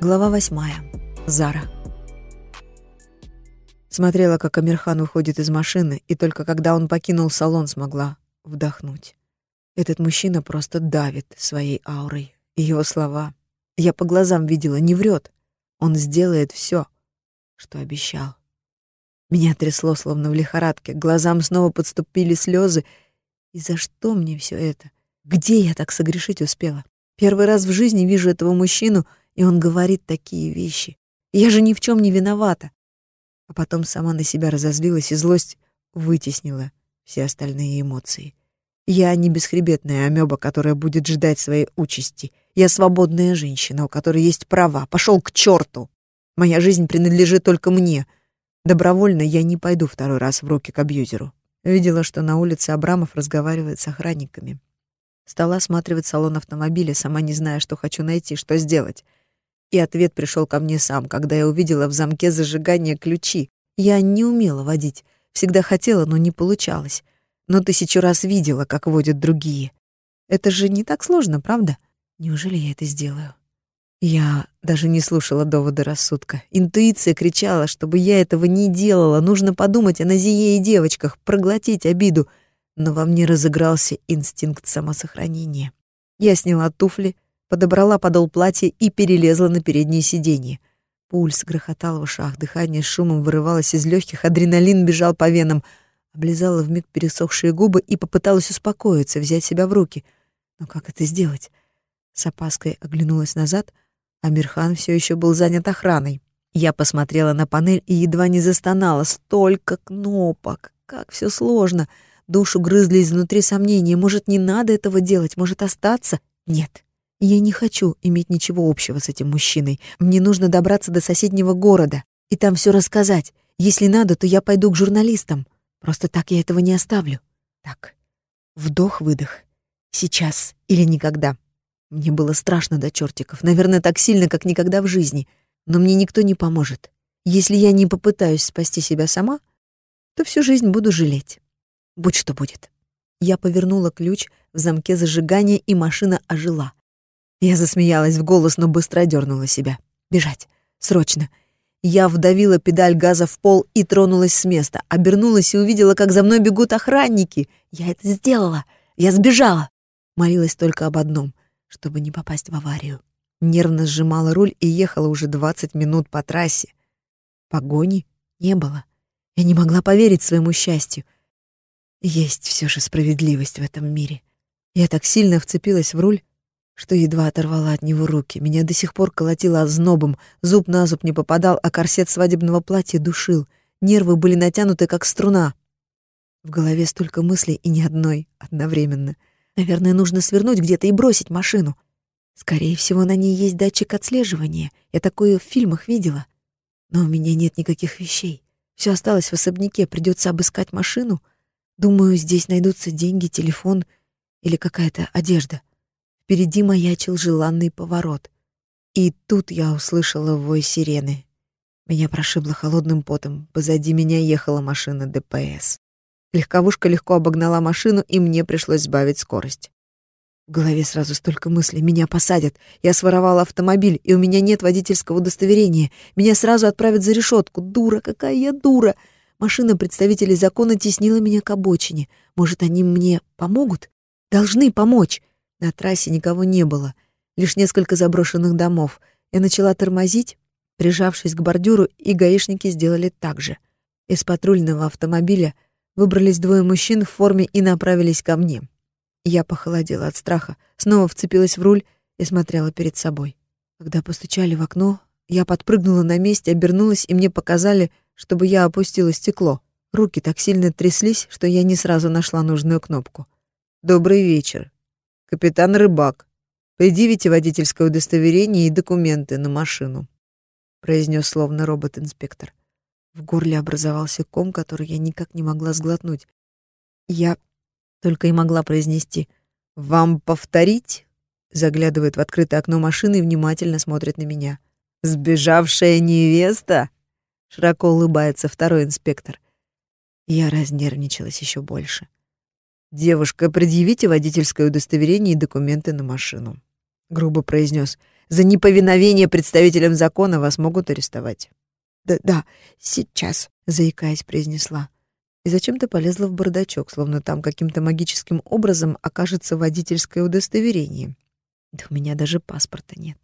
Глава восьмая. Зара. Смотрела, как Амирхан выходит из машины, и только когда он покинул салон, смогла вдохнуть. Этот мужчина просто давит своей аурой. И его слова. Я по глазам видела, не врет. Он сделает все, что обещал. Меня трясло, словно в лихорадке. Глазам снова подступили слезы. И за что мне все это? Где я так согрешить успела? Первый раз в жизни вижу этого мужчину, и он говорит такие вещи. Я же ни в чем не виновата. А потом сама на себя разозлилась, и злость вытеснила все остальные эмоции. Я не бесхребетная амеба, которая будет ждать своей участи. Я свободная женщина, у которой есть права. Пошел к черту! Моя жизнь принадлежит только мне — Добровольно я не пойду второй раз в руки к абьюзеру. Видела, что на улице Абрамов разговаривает с охранниками. Стала осматривать салон автомобиля, сама не зная, что хочу найти, что сделать. И ответ пришел ко мне сам, когда я увидела в замке зажигания ключи. Я не умела водить, всегда хотела, но не получалось. Но тысячу раз видела, как водят другие. Это же не так сложно, правда? Неужели я это сделаю? Я даже не слушала доводы рассудка. Интуиция кричала, чтобы я этого не делала. Нужно подумать о Назие и девочках, проглотить обиду. Но во мне разыгрался инстинкт самосохранения. Я сняла туфли, подобрала подол платья и перелезла на переднее сиденье. Пульс грохотал в ушах, дыхание шумом вырывалось из легких, адреналин бежал по венам. Облизала вмиг пересохшие губы и попыталась успокоиться, взять себя в руки. Но как это сделать? С опаской оглянулась назад — Амирхан все еще был занят охраной. Я посмотрела на панель и едва не застонала. Столько кнопок! Как все сложно! Душу грызли изнутри сомнения. Может, не надо этого делать? Может, остаться? Нет. Я не хочу иметь ничего общего с этим мужчиной. Мне нужно добраться до соседнего города и там все рассказать. Если надо, то я пойду к журналистам. Просто так я этого не оставлю. Так, вдох-выдох. Сейчас или никогда. Мне было страшно до чертиков, наверное, так сильно, как никогда в жизни. Но мне никто не поможет. Если я не попытаюсь спасти себя сама, то всю жизнь буду жалеть. Будь что будет. Я повернула ключ в замке зажигания, и машина ожила. Я засмеялась в голос, но быстро дернула себя. Бежать. Срочно. Я вдавила педаль газа в пол и тронулась с места. Обернулась и увидела, как за мной бегут охранники. Я это сделала. Я сбежала. Молилась только об одном чтобы не попасть в аварию. Нервно сжимала руль и ехала уже 20 минут по трассе. Погони не было. Я не могла поверить своему счастью. Есть все же справедливость в этом мире. Я так сильно вцепилась в руль, что едва оторвала от него руки. Меня до сих пор колотило ознобом, зуб на зуб не попадал, а корсет свадебного платья душил. Нервы были натянуты, как струна. В голове столько мыслей и ни одной одновременно — Наверное, нужно свернуть где-то и бросить машину. Скорее всего, на ней есть датчик отслеживания. Я такое в фильмах видела. Но у меня нет никаких вещей. Все осталось в особняке, придется обыскать машину. Думаю, здесь найдутся деньги, телефон или какая-то одежда. Впереди маячил желанный поворот. И тут я услышала вой сирены. Меня прошибло холодным потом. Позади меня ехала машина ДПС. Легковушка легко обогнала машину, и мне пришлось сбавить скорость. В голове сразу столько мыслей. Меня посадят. Я своровала автомобиль, и у меня нет водительского удостоверения. Меня сразу отправят за решетку. Дура, какая я дура! Машина представителей закона теснила меня к обочине. Может, они мне помогут? Должны помочь. На трассе никого не было. Лишь несколько заброшенных домов. Я начала тормозить, прижавшись к бордюру, и гаишники сделали так же. Из патрульного автомобиля — Выбрались двое мужчин в форме и направились ко мне. Я похолодела от страха, снова вцепилась в руль и смотрела перед собой. Когда постучали в окно, я подпрыгнула на месте, обернулась, и мне показали, чтобы я опустила стекло. Руки так сильно тряслись, что я не сразу нашла нужную кнопку. «Добрый вечер. Капитан Рыбак. Предъявите водительское удостоверение и документы на машину», произнес словно робот-инспектор. В горле образовался ком, который я никак не могла сглотнуть. Я только и могла произнести «Вам повторить?» Заглядывает в открытое окно машины и внимательно смотрит на меня. «Сбежавшая невеста?» Широко улыбается второй инспектор. Я разнервничалась еще больше. «Девушка, предъявите водительское удостоверение и документы на машину». — грубо произнес. «За неповиновение представителям закона вас могут арестовать». «Да, да, сейчас», — заикаясь, произнесла. И зачем-то полезла в бардачок, словно там каким-то магическим образом окажется водительское удостоверение. Да у меня даже паспорта нет.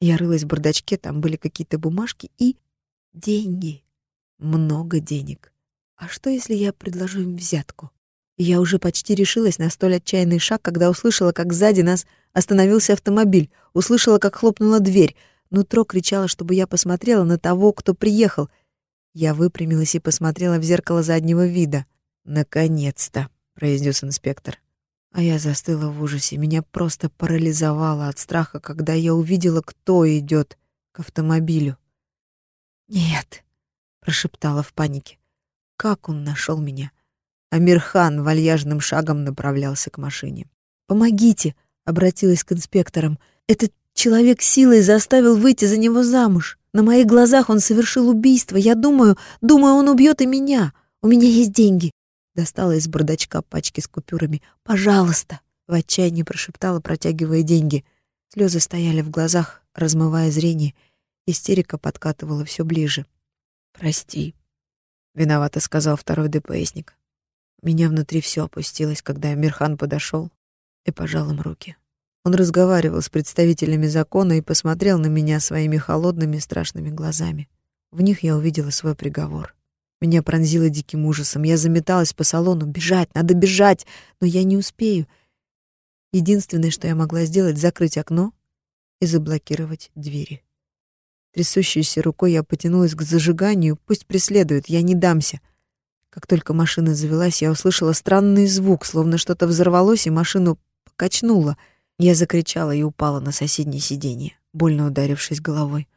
Я рылась в бардачке, там были какие-то бумажки и деньги. Много денег. А что, если я предложу им взятку? Я уже почти решилась на столь отчаянный шаг, когда услышала, как сзади нас остановился автомобиль, услышала, как хлопнула дверь. Нутро кричало, чтобы я посмотрела на того, кто приехал. Я выпрямилась и посмотрела в зеркало заднего вида. «Наконец-то!» — произнес инспектор. А я застыла в ужасе. Меня просто парализовало от страха, когда я увидела, кто идет к автомобилю. «Нет!» — прошептала в панике. «Как он нашел меня?» Амирхан вальяжным шагом направлялся к машине. «Помогите!» — обратилась к инспекторам. «Этот человек силой заставил выйти за него замуж. На моих глазах он совершил убийство. Я думаю, думаю, он убьет и меня. У меня есть деньги». Достала из бардачка пачки с купюрами. «Пожалуйста!» — в отчаянии прошептала, протягивая деньги. Слезы стояли в глазах, размывая зрение. Истерика подкатывала все ближе. «Прости», — виновато сказал второй ДПСник. Меня внутри все опустилось, когда Амирхан подошел и пожал им руки. Он разговаривал с представителями закона и посмотрел на меня своими холодными страшными глазами. В них я увидела свой приговор. Меня пронзило диким ужасом. Я заметалась по салону. Бежать, надо бежать, но я не успею. Единственное, что я могла сделать, закрыть окно и заблокировать двери. Трясущейся рукой я потянулась к зажиганию. Пусть преследуют, я не дамся — как только машина завелась, я услышала странный звук, словно что-то взорвалось и машину покачнуло. Я закричала и упала на соседнее сиденье, больно ударившись головой.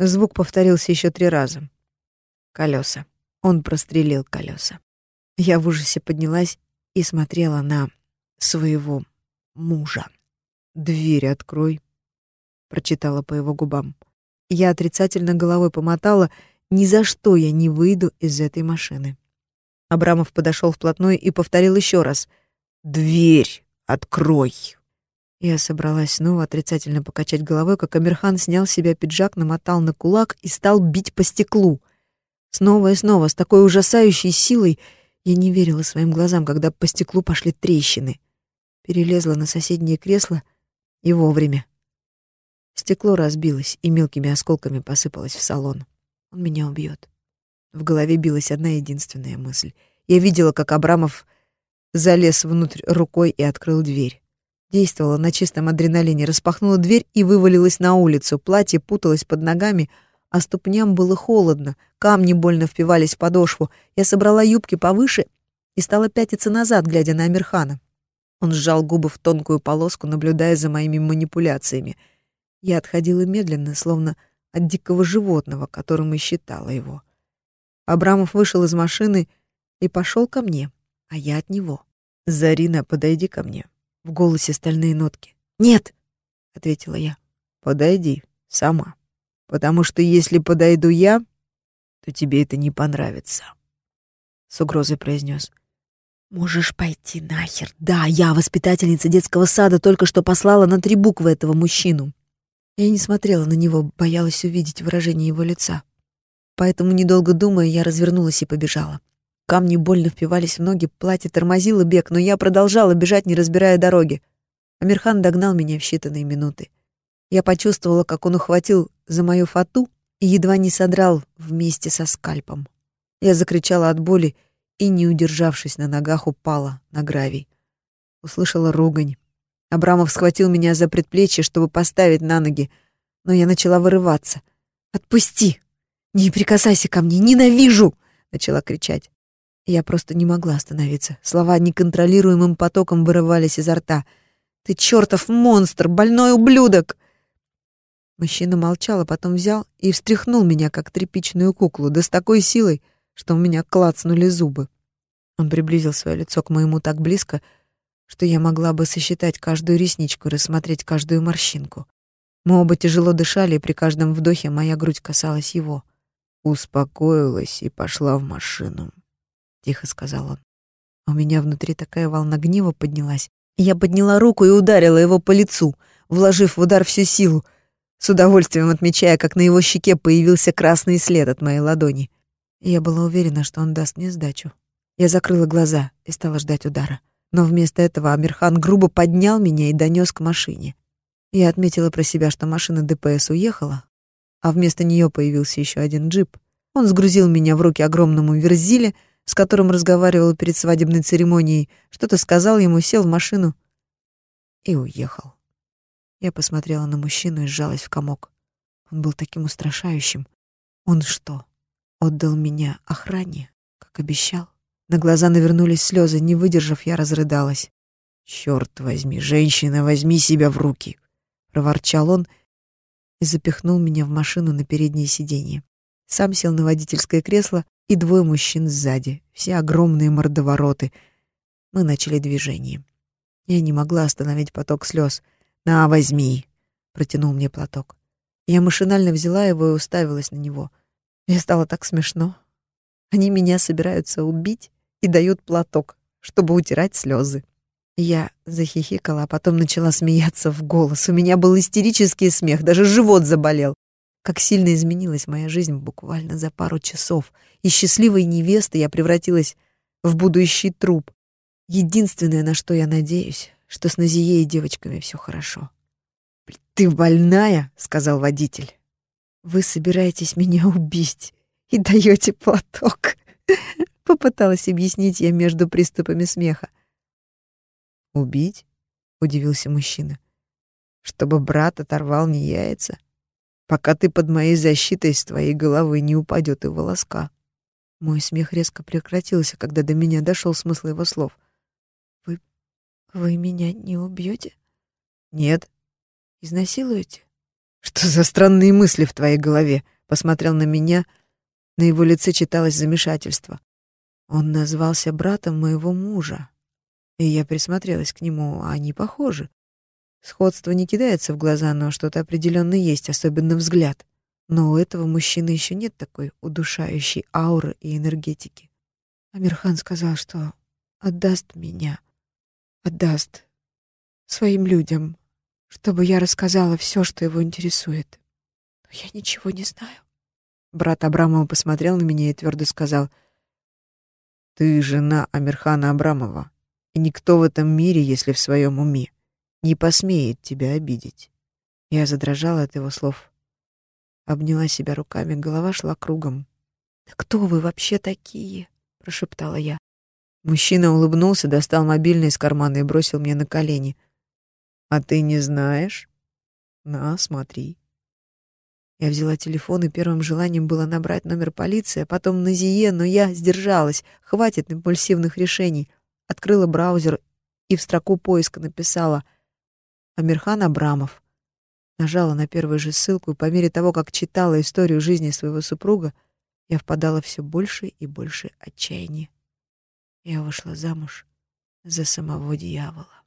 Звук повторился еще три раза. Колеса. Он прострелил колеса. Я в ужасе поднялась и смотрела на своего мужа. «Дверь открой», — прочитала по его губам. Я отрицательно головой помотала ни за что я не выйду из этой машины. Абрамов подошел вплотную и повторил еще раз. «Дверь открой!» Я собралась снова отрицательно покачать головой, как Амирхан снял с себя пиджак, намотал на кулак и стал бить по стеклу. Снова и снова, с такой ужасающей силой, я не верила своим глазам, когда по стеклу пошли трещины. Перелезла на соседнее кресло и вовремя. Стекло разбилось и мелкими осколками посыпалось в салон. Он меня убьет. В голове билась одна единственная мысль. Я видела, как Абрамов залез внутрь рукой и открыл дверь. Действовала на чистом адреналине, распахнула дверь и вывалилась на улицу. Платье путалось под ногами, а ступням было холодно, камни больно впивались в подошву. Я собрала юбки повыше и стала пятиться назад, глядя на Амирхана. Он сжал губы в тонкую полоску, наблюдая за моими манипуляциями. Я отходила медленно, словно от дикого животного, которым и считала его. Абрамов вышел из машины и пошел ко мне, а я от него. «Зарина, подойди ко мне». В голосе стальные нотки. «Нет!» — ответила я. «Подойди, сама. Потому что если подойду я, то тебе это не понравится», — с угрозой произнес. «Можешь пойти нахер. Да, я воспитательница детского сада, только что послала на три буквы этого мужчину. Я не смотрела на него, боялась увидеть выражение его лица. Поэтому, недолго думая, я развернулась и побежала. Камни больно впивались в ноги, платье тормозило бег, но я продолжала бежать, не разбирая дороги. Амирхан догнал меня в считанные минуты. Я почувствовала, как он ухватил за мою фату и едва не содрал вместе со скальпом. Я закричала от боли и, не удержавшись на ногах, упала на гравий. Услышала ругань. Абрамов схватил меня за предплечье, чтобы поставить на ноги, но я начала вырываться. «Отпусти! Не прикасайся ко мне! Ненавижу!» — начала кричать. Я просто не могла остановиться. Слова неконтролируемым потоком вырывались изо рта. «Ты чертов монстр! Больной ублюдок!» Мужчина молчал, а потом взял и встряхнул меня, как тряпичную куклу, да с такой силой, что у меня клацнули зубы. Он приблизил свое лицо к моему так близко, что я могла бы сосчитать каждую ресничку рассмотреть каждую морщинку. Мы оба тяжело дышали, и при каждом вдохе моя грудь касалась его. «Успокоилась и пошла в машину», — тихо сказал он. У меня внутри такая волна гнева поднялась, Я подняла руку и ударила его по лицу, вложив в удар всю силу, с удовольствием отмечая, как на его щеке появился красный след от моей ладони. Я была уверена, что он даст мне сдачу. Я закрыла глаза и стала ждать удара. Но вместо этого Амирхан грубо поднял меня и донес к машине. Я отметила про себя, что машина ДПС уехала, а вместо нее появился еще один джип. Он сгрузил меня в руки огромному верзиле, с которым разговаривал перед свадебной церемонией, что-то сказал ему, сел в машину и уехал. Я посмотрела на мужчину и сжалась в комок. Он был таким устрашающим. Он что, отдал меня охране, как обещал? На глаза навернулись слезы, не выдержав, я разрыдалась. «Черт возьми, женщина, возьми себя в руки!» — проворчал он и запихнул меня в машину на переднее сиденье. Сам сел на водительское кресло, и двое мужчин сзади, все огромные мордовороты. Мы начали движение. Я не могла остановить поток слез. «На, возьми!» — протянул мне платок. Я машинально взяла его и уставилась на него. Мне стало так смешно. Они меня собираются убить и дают платок, чтобы утирать слезы. Я захихикала, а потом начала смеяться в голос. У меня был истерический смех, даже живот заболел. Как сильно изменилась моя жизнь буквально за пару часов. Из счастливой невесты я превратилась в будущий труп. Единственное, на что я надеюсь, что с Назией и девочками все хорошо. «Ты больная?» — сказал водитель. «Вы собираетесь меня убить и даете платок?» — попыталась объяснить я между приступами смеха. «Убить?» — удивился мужчина. «Чтобы брат оторвал мне яйца? Пока ты под моей защитой, с твоей головы не упадет и волоска». Мой смех резко прекратился, когда до меня дошел смысл его слов. «Вы... вы меня не убьете? «Нет». «Изнасилуете?» «Что за странные мысли в твоей голове?» Посмотрел на меня. На его лице читалось замешательство. Он назвался братом моего мужа. И я присмотрелась к нему, они похожи. Сходство не кидается в глаза, но что-то определенно есть, особенно взгляд. Но у этого мужчины еще нет такой удушающей ауры и энергетики. Амирхан сказал, что отдаст меня, отдаст своим людям, чтобы я рассказала все, что его интересует. Но я ничего не знаю. Брат Абрамова посмотрел на меня и твердо сказал, «Ты жена Амирхана Абрамова и никто в этом мире, если в своем уме, не посмеет тебя обидеть. Я задрожала от его слов. Обняла себя руками, голова шла кругом. «Кто вы вообще такие?» — прошептала я. Мужчина улыбнулся, достал мобильный из кармана и бросил мне на колени. «А ты не знаешь? На, смотри». Я взяла телефон, и первым желанием было набрать номер полиции, а потом Назие, но я сдержалась. Хватит импульсивных решений открыла браузер и в строку поиска написала «Амирхан Абрамов». Нажала на первую же ссылку, и по мере того, как читала историю жизни своего супруга, я впадала все больше и больше отчаяния. Я вышла замуж за самого дьявола.